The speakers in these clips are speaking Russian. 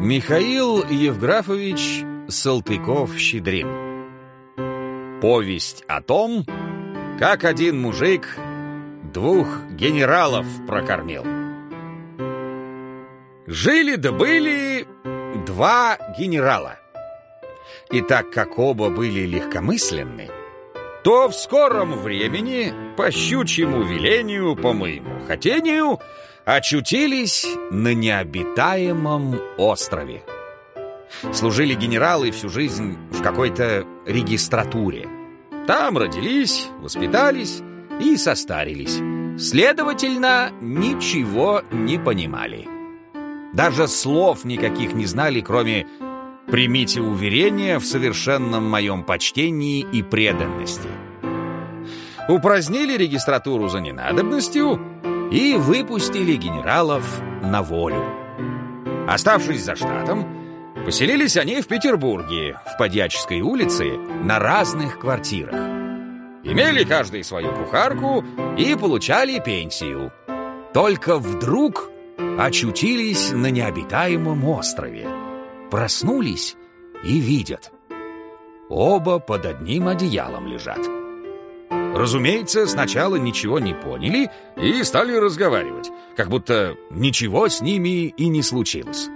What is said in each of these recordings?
Михаил Евграфович Салтыков-Щедрин Повесть о том, как один мужик двух генералов прокормил. Жили да были два генерала. И так как оба были легкомысленны, то в скором времени, по щучьему велению, по моему хотению, очутились на необитаемом острове. Служили генералы всю жизнь в какой-то регистратуре. Там родились, воспитались и состарились. Следовательно, ничего не понимали. Даже слов никаких не знали, кроме «примите уверение в совершенном моем почтении и преданности». Упразднили регистратуру за ненадобностью и выпустили генералов на волю. Оставшись за штатом, поселились они в Петербурге, в Подьяческой улице, на разных квартирах. Имели каждый свою кухарку и получали пенсию. Только вдруг очутились на необитаемом острове. Проснулись и видят. Оба под одним одеялом лежат. Разумеется, сначала ничего не поняли и стали разговаривать, как будто ничего с ними и не случилось.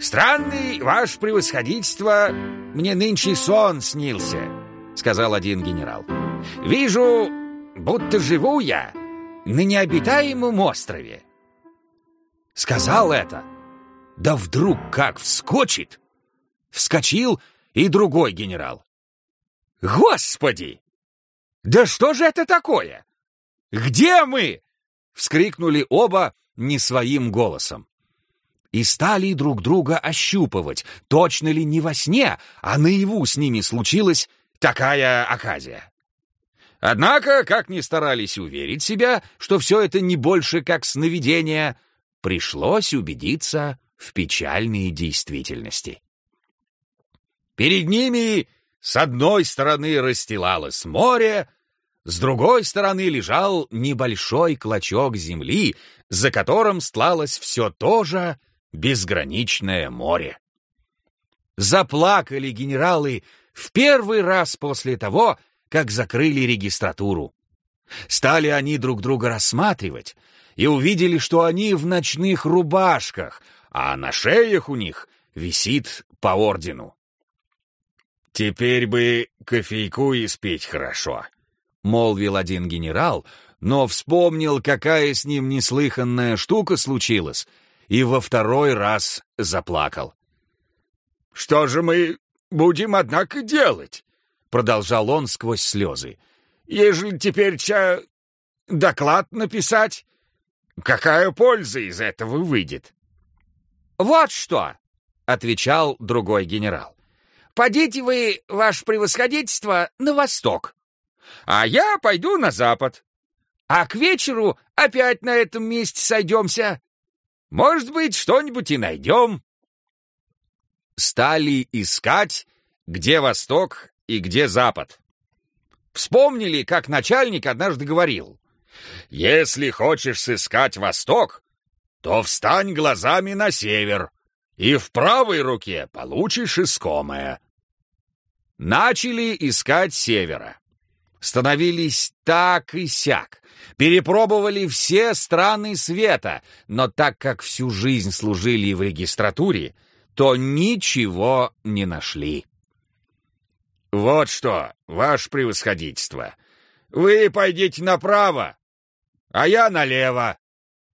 «Странный, ваше превосходительство, мне нынче сон снился», — сказал один генерал. «Вижу, будто живу я на необитаемом острове». Сказал это, да вдруг как вскочит. Вскочил и другой генерал. «Господи! «Да что же это такое? Где мы?» — вскрикнули оба не своим голосом. И стали друг друга ощупывать, точно ли не во сне, а наяву с ними случилась такая оказия. Однако, как ни старались уверить себя, что все это не больше как сновидение, пришлось убедиться в печальной действительности. Перед ними с одной стороны расстилалось море, с другой стороны лежал небольшой клочок земли, за которым стлалось все то же безграничное море. Заплакали генералы в первый раз после того, как закрыли регистратуру. Стали они друг друга рассматривать и увидели, что они в ночных рубашках, а на шеях у них висит по ордену. «Теперь бы кофейку испить хорошо», — молвил один генерал, но вспомнил, какая с ним неслыханная штука случилась, и во второй раз заплакал. «Что же мы будем, однако, делать?» — продолжал он сквозь слезы. «Ежели теперь ча доклад написать, какая польза из этого выйдет?» «Вот что!» — отвечал другой генерал. Подите вы, ваше превосходительство, на восток, а я пойду на запад. А к вечеру опять на этом месте сойдемся. Может быть, что-нибудь и найдем. Стали искать, где восток и где запад. Вспомнили, как начальник однажды говорил. «Если хочешь сыскать восток, то встань глазами на север, и в правой руке получишь искомое. Начали искать севера. Становились так и сяк. Перепробовали все страны света, но так как всю жизнь служили в регистратуре, то ничего не нашли. «Вот что, ваше превосходительство, вы пойдите направо, а я налево.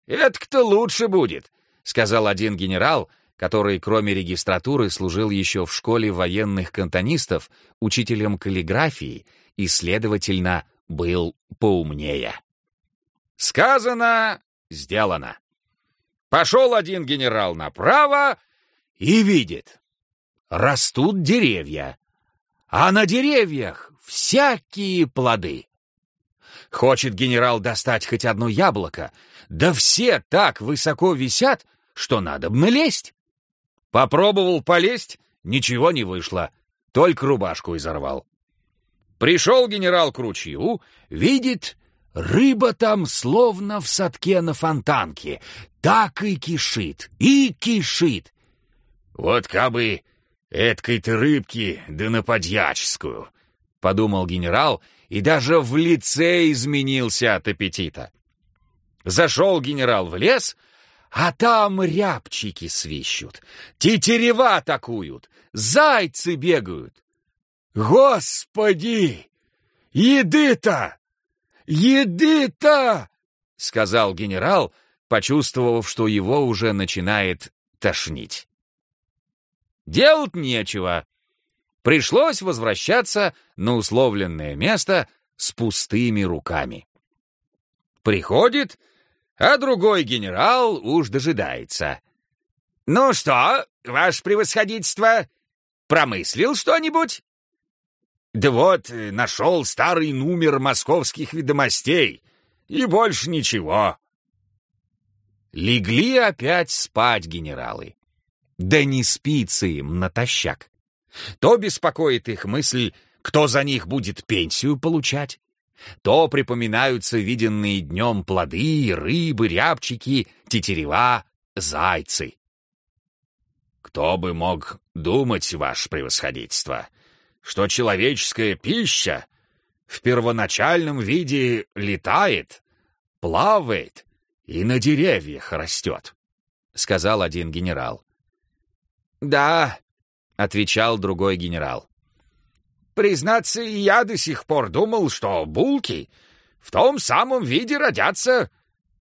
Это кто лучше будет», — сказал один генерал, который, кроме регистратуры, служил еще в школе военных кантонистов учителем каллиграфии и, следовательно, был поумнее. Сказано, сделано. Пошел один генерал направо и видит. Растут деревья, а на деревьях всякие плоды. Хочет генерал достать хоть одно яблоко, да все так высоко висят, что надо бы налезть. Попробовал полезть, ничего не вышло, только рубашку изорвал. Пришел генерал к ручью, видит, Рыба там словно в садке на фонтанке. Так и кишит, и кишит. Вот кабы эткой ты рыбки, да на подьяческую, — подумал генерал, и даже в лице изменился от аппетита. Зашел генерал в лес, а там рябчики свищут, тетерева атакуют, зайцы бегают. Господи! Еды-то! Еды-то! Сказал генерал, почувствовав, что его уже начинает тошнить. Делать нечего. Пришлось возвращаться на условленное место с пустыми руками. Приходит, а другой генерал уж дожидается. «Ну что, ваше превосходительство, промыслил что-нибудь?» «Да вот, нашел старый номер московских ведомостей, и больше ничего». Легли опять спать генералы. Да не спится им натощак. То беспокоит их мысль, кто за них будет пенсию получать, то припоминаются виденные днем плоды, рыбы, рябчики, тетерева, зайцы. Кто бы мог думать, ваше превосходительство, что человеческая пища в первоначальном виде летает, плавает и на деревьях растет, — сказал один генерал. «Да», — отвечал другой генерал. «Признаться, я до сих пор думал, что булки в том самом виде родятся,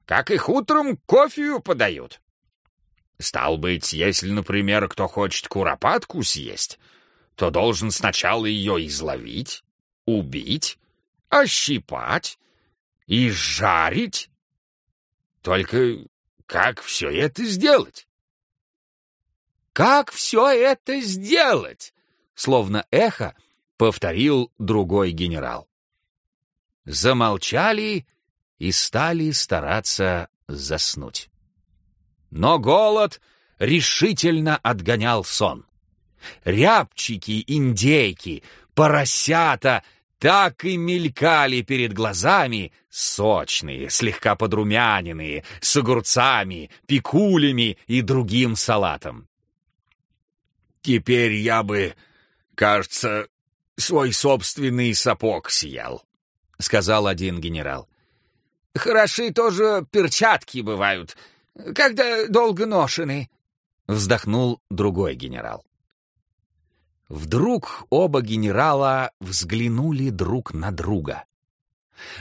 как их утром кофею подают. Стал быть, если, например, кто хочет куропатку съесть, то должен сначала ее изловить, убить, ощипать и жарить. Только как все это сделать? Как все это сделать? Словно эхо повторил другой генерал. Замолчали и стали стараться заснуть. Но голод решительно отгонял сон. Рябчики, индейки, поросята так и мелькали перед глазами, сочные, слегка подрумяненные, с огурцами, пикулями и другим салатом. Теперь я бы, кажется, свой собственный сапог съел, — сказал один генерал. Хороши тоже перчатки бывают, когда долго ношены, — вздохнул другой генерал. Вдруг оба генерала взглянули друг на друга.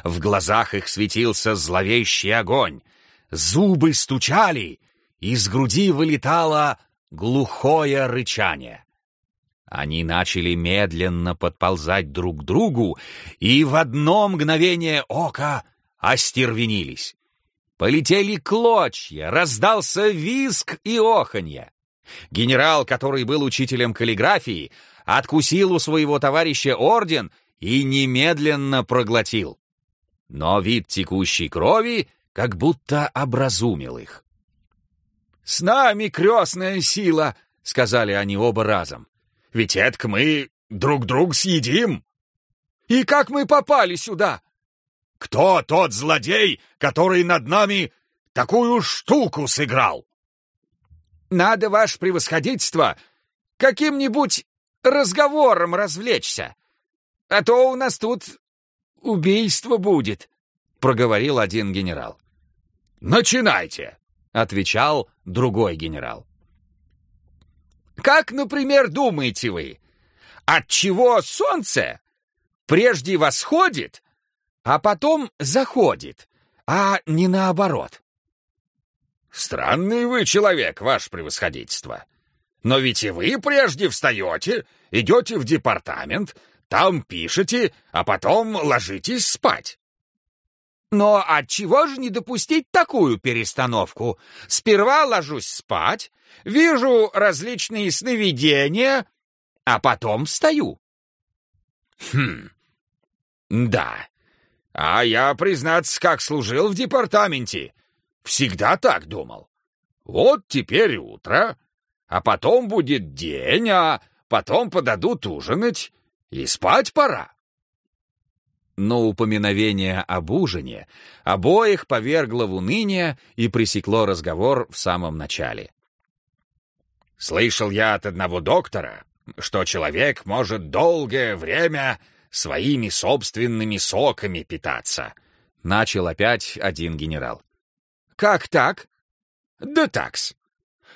В глазах их светился зловещий огонь, зубы стучали, из груди вылетало глухое рычание. Они начали медленно подползать друг к другу и в одно мгновение ока остервенились. Полетели клочья, раздался визг и оханье. Генерал, который был учителем каллиграфии, откусил у своего товарища орден и немедленно проглотил. Но вид текущей крови как будто образумил их. «С нами крестная сила!» — сказали они оба разом. «Ведь это мы друг друг съедим!» «И как мы попали сюда?» «Кто тот злодей, который над нами такую штуку сыграл?» «Надо, ваше превосходительство, каким-нибудь разговором развлечься, а то у нас тут убийство будет», — проговорил один генерал. «Начинайте!» — отвечал другой генерал. «Как, например, думаете вы, от чего солнце прежде восходит, а потом заходит, а не наоборот?» «Странный вы человек, ваше превосходительство. Но ведь и вы прежде встаете, идете в департамент, там пишете, а потом ложитесь спать. Но отчего же не допустить такую перестановку? Сперва ложусь спать, вижу различные сновидения, а потом встаю. Хм, да. А я, признаться, как служил в департаменте, всегда так думал. Вот теперь утро, а потом будет день, а потом подадут ужинать, и спать пора. но упоминовение об ужине обоих повергло в уныние и пресекло разговор в самом начале. «Слышал я от одного доктора, что человек может долгое время своими собственными соками питаться», — начал опять один генерал. «Как так?» «Да такс.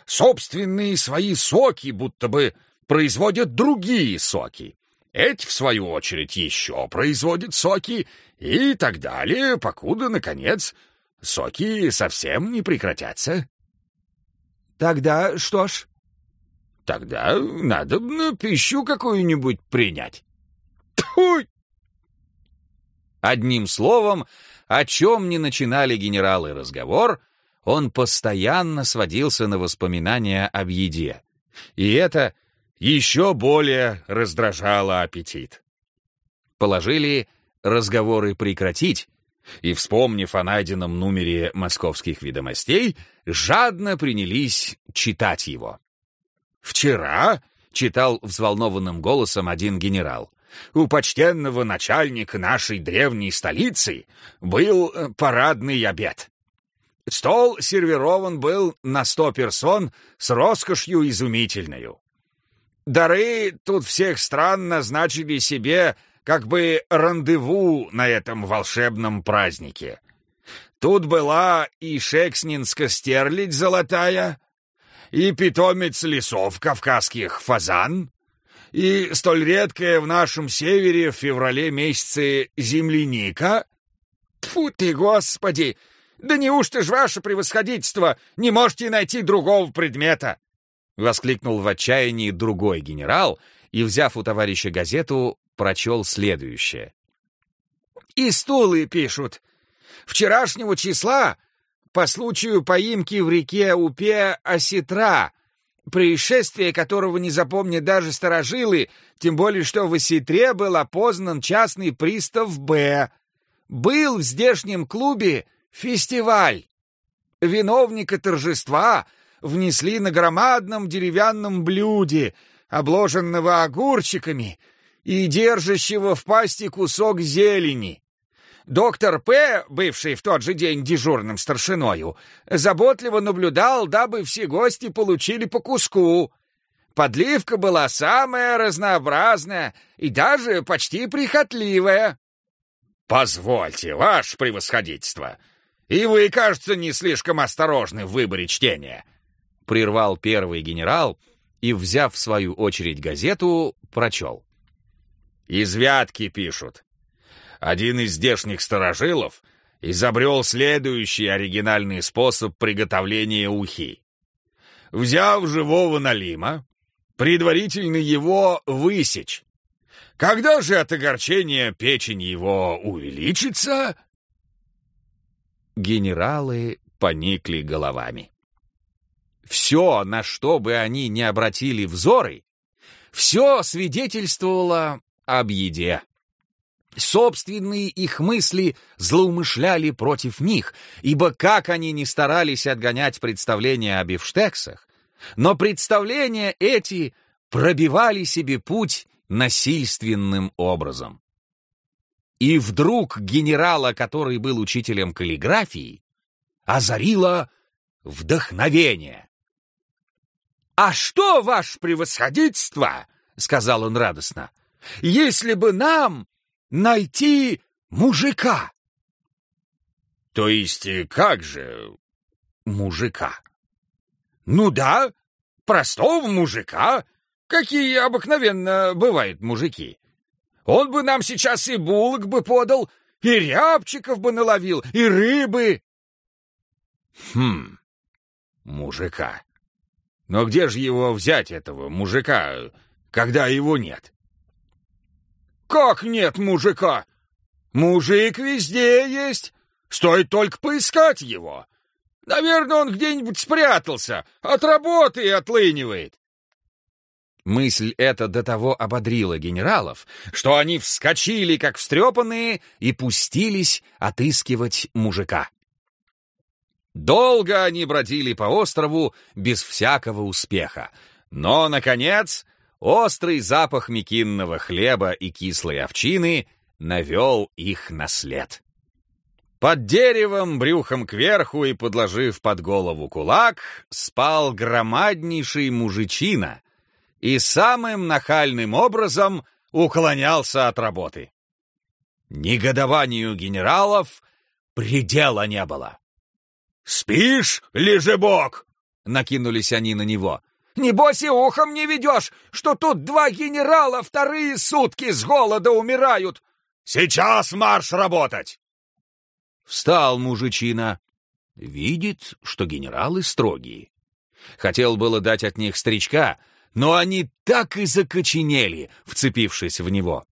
Собственные свои соки будто бы производят другие соки. Эти, в свою очередь, еще производят соки и так далее, покуда, наконец, соки совсем не прекратятся. Тогда что ж? Тогда надо ну, пищу какую-нибудь принять. Тьфу! Одним словом, о чем не начинали генералы разговор, он постоянно сводился на воспоминания об еде. И это еще более раздражало аппетит. Положили разговоры прекратить, и, вспомнив о найденном номере московских ведомостей, жадно принялись читать его. «Вчера», — читал взволнованным голосом один генерал, «у почтенного начальника нашей древней столицы был э, парадный обед. Стол сервирован был на сто персон с роскошью изумительною. Дары тут всех стран назначили себе как бы рандеву на этом волшебном празднике. Тут была и шекснинска-стерлядь золотая, и питомец лесов кавказских фазан, и столь редкая в нашем севере в феврале месяце земляника. Тфу ты, господи! Да неужто ж ваше превосходительство не можете найти другого предмета? Воскликнул в отчаянии другой генерал и, взяв у товарища газету, прочел следующее. «И стулы пишут. Вчерашнего числа по случаю поимки в реке Упе осетра, происшествие которого не запомнят даже старожилы, тем более что в осетре был опознан частный пристав Б. Был в здешнем клубе фестиваль. Виновника торжества внесли на громадном деревянном блюде, обложенного огурчиками и держащего в пасти кусок зелени. Доктор П., бывший в тот же день дежурным старшиною, заботливо наблюдал, дабы все гости получили по куску. Подливка была самая разнообразная и даже почти прихотливая. «Позвольте, ваше превосходительство, и вы, кажется, не слишком осторожны в выборе чтения», прервал первый генерал и, взяв в свою очередь газету, прочел. «Из Вятки пишут. Один из здешних сторожилов изобрел следующий оригинальный способ приготовления ухи. Взяв живого налима, предварительно его высечь. Когда же от огорчения печень его увеличится...» Генералы поникли головами. Все, на что бы они ни обратили взоры, все свидетельствовало об еде. Собственные их мысли злоумышляли против них, ибо как они ни старались отгонять представления о бифштексах, но представления эти пробивали себе путь насильственным образом. И вдруг генерала, который был учителем каллиграфии, озарило вдохновение. «А что, ваше превосходительство?» — сказал он радостно. «Если бы нам найти мужика!» «То есть э, как же мужика?» «Ну да, простого мужика, какие обыкновенно бывают мужики. Он бы нам сейчас и булок бы подал, и рябчиков бы наловил, и рыбы». «Хм, мужика. Но где же его взять, этого мужика, когда его нет? Как нет мужика? Мужик везде есть. Стоит только поискать его. Наверное, он где-нибудь спрятался, от работы и отлынивает. Мысль эта до того ободрила генералов, что они вскочили, как встрепанные, и пустились отыскивать мужика. Долго они бродили по острову без всякого успеха, но, наконец, острый запах мекинного хлеба и кислой овчины навел их на след. Под деревом, брюхом кверху и подложив под голову кулак, спал громаднейший мужичина и самым нахальным образом уклонялся от работы. Негодованию генералов предела не было. «Спишь, лежебок?» — накинулись они на него. «Небось и ухом не ведешь, что тут два генерала вторые сутки с голода умирают!» «Сейчас марш работать!» Встал мужичина. Видит, что генералы строгие. Хотел было дать от них старичка, но они так и закоченели, вцепившись в него.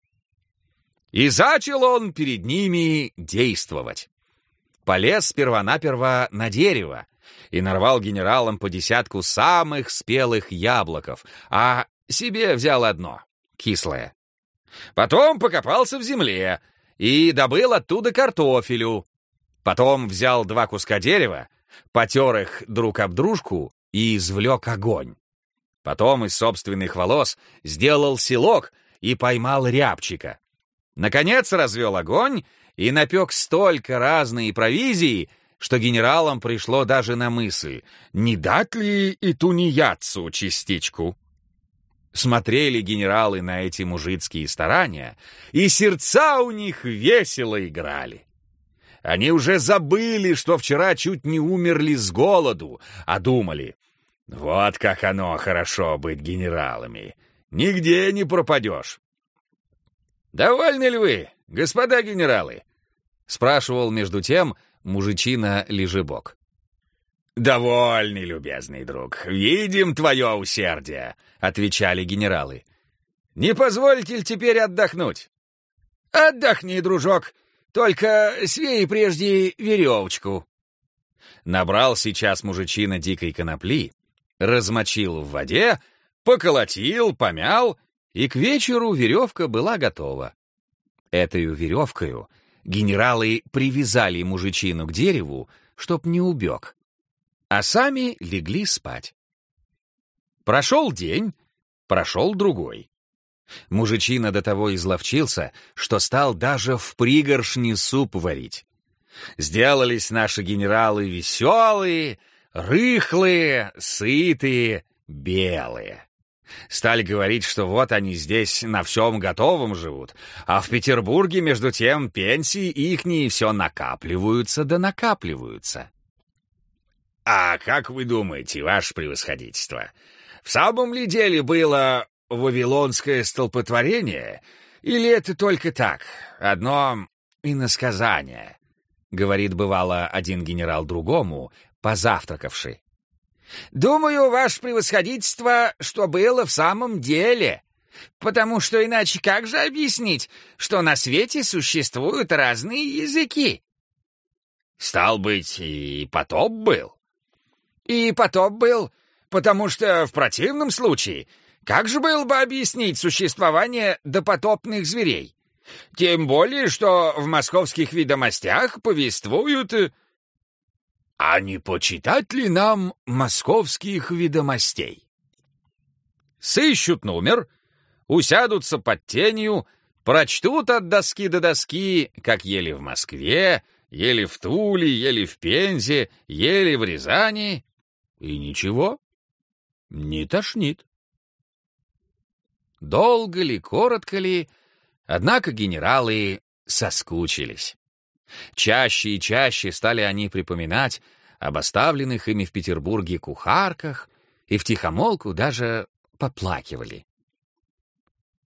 И зачал он перед ними действовать. Полез сперва-наперво на дерево и нарвал генералам по десятку самых спелых яблоков, а себе взял одно, кислое. Потом покопался в земле и добыл оттуда картофелю. Потом взял два куска дерева, потер их друг об дружку и извлек огонь. Потом из собственных волос сделал селок и поймал рябчика. Наконец развел огонь и напек столько разной провизии, что генералам пришло даже на мысль, не дать ли и тунеядцу частичку. Смотрели генералы на эти мужицкие старания, и сердца у них весело играли. Они уже забыли, что вчера чуть не умерли с голоду, а думали, вот как оно хорошо быть генералами. Нигде не пропадешь. «Довольны ли вы, господа генералы?» — спрашивал между тем мужичина Лежебок. «Довольны, любезный друг, видим твое усердие», — отвечали генералы. «Не позвольте теперь отдохнуть?» «Отдохни, дружок, только свей прежде веревочку». Набрал сейчас мужичина дикой конопли, размочил в воде, поколотил, помял и к вечеру веревка была готова. Этою веревкою генералы привязали мужичину к дереву, чтоб не убег, а сами легли спать. Прошел день, прошел другой. Мужичина до того изловчился, что стал даже в пригоршни суп варить. Сделались наши генералы веселые, рыхлые, сытые, белые. Стали говорить, что вот они здесь на всем готовом живут, а в Петербурге, между тем, пенсии ихние все накапливаются да накапливаются. «А как вы думаете, ваше превосходительство, в самом ли деле было вавилонское столпотворение, или это только так, одно иносказание?» — говорит бывало один генерал другому, позавтракавший. Думаю, ваше превосходительство, что было в самом деле. Потому что иначе как же объяснить, что на свете существуют разные языки? Стал быть, и потоп был? И потоп был, потому что в противном случае как же было бы объяснить существование допотопных зверей? Тем более, что в московских ведомостях повествуют а не почитать ли нам московских ведомостей? Сыщут номер, усядутся под тенью, прочтут от доски до доски, как ели в Москве, ели в Туле, ели в Пензе, ели в Рязани, и ничего, не тошнит. Долго ли, коротко ли, однако генералы соскучились. Чаще и чаще стали они припоминать об оставленных ими в Петербурге кухарках и втихомолку даже поплакивали.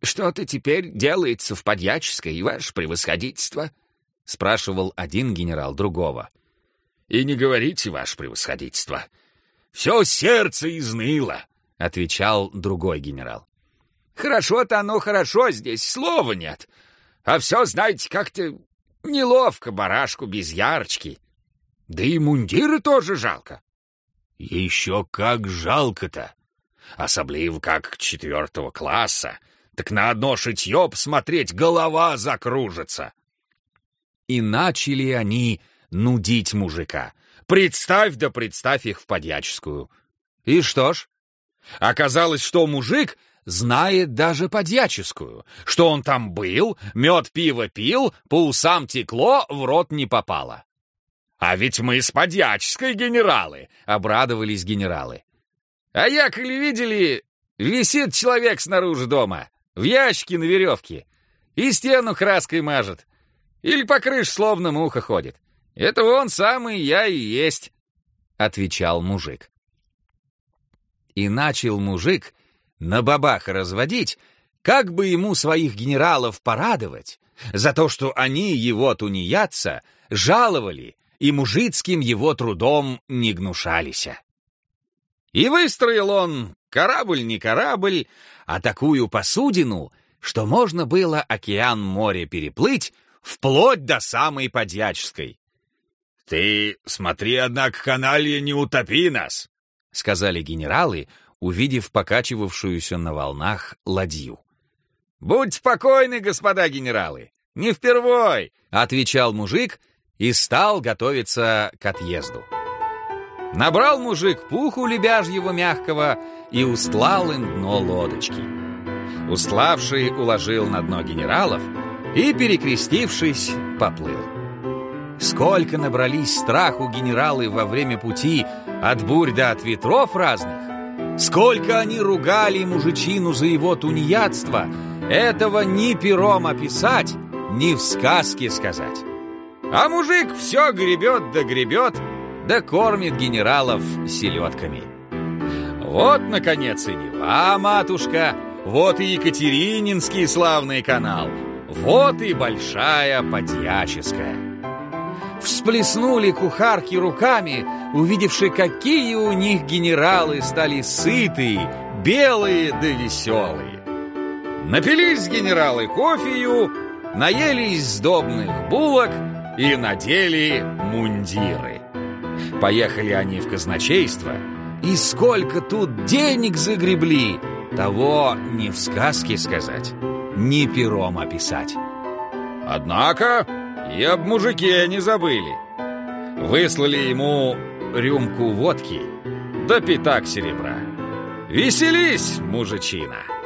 «Что-то теперь делается в подьяческой, ваше превосходительство?» — спрашивал один генерал другого. «И не говорите, ваше превосходительство. Все сердце изныло», — отвечал другой генерал. «Хорошо-то оно хорошо, здесь слова нет. А все, знаете, как-то Неловко барашку без ярочки. Да и мундиры тоже жалко. Еще как жалко-то. Особливо как четвертого класса. Так на одно шитье посмотреть голова закружится. И начали они нудить мужика. Представь да представь их в подьяческую. И что ж? Оказалось, что мужик знает даже подьяческую, что он там был, мед пиво пил, по усам текло, в рот не попало. «А ведь мы с подьяческой генералы!» — обрадовались генералы. «А я, коли видели, висит человек снаружи дома, в ящике на веревке, и стену краской мажет, или по крыше словно муха ходит. Это он самый я и есть», — отвечал мужик. И начал мужик на бабах разводить, как бы ему своих генералов порадовать за то, что они его тунеядца жаловали и мужицким его трудом не гнушались. И выстроил он корабль не корабль, а такую посудину, что можно было океан-море переплыть вплоть до самой Подьяческой. «Ты смотри, однако, каналья, не утопи нас!» — сказали генералы, увидев покачивавшуюся на волнах ладью. «Будь спокойны, господа генералы, не впервой!» — отвечал мужик и стал готовиться к отъезду. Набрал мужик пуху лебяжьего мягкого и устлал им дно лодочки. Устлавший уложил на дно генералов и, перекрестившись, поплыл. Сколько набрались страху генералы во время пути от бурь до от ветров разных, сколько они ругали мужичину за его тунеядство, этого ни пером описать, ни в сказке сказать. А мужик все гребет да гребет, да кормит генералов селедками. Вот, наконец, и Нева, матушка, вот и Екатерининский славный канал, вот и Большая Подьяческая. Всплеснули кухарки руками, увидевши, какие у них генералы стали сытые, белые да веселые. Напились генералы кофею, наелись сдобных булок и надели мундиры. Поехали они в казначейство, и сколько тут денег загребли, того ни в сказке сказать, ни пером описать. Однако и об мужике не забыли. Выслали ему рюмку водки да пятак серебра. Веселись, мужичина!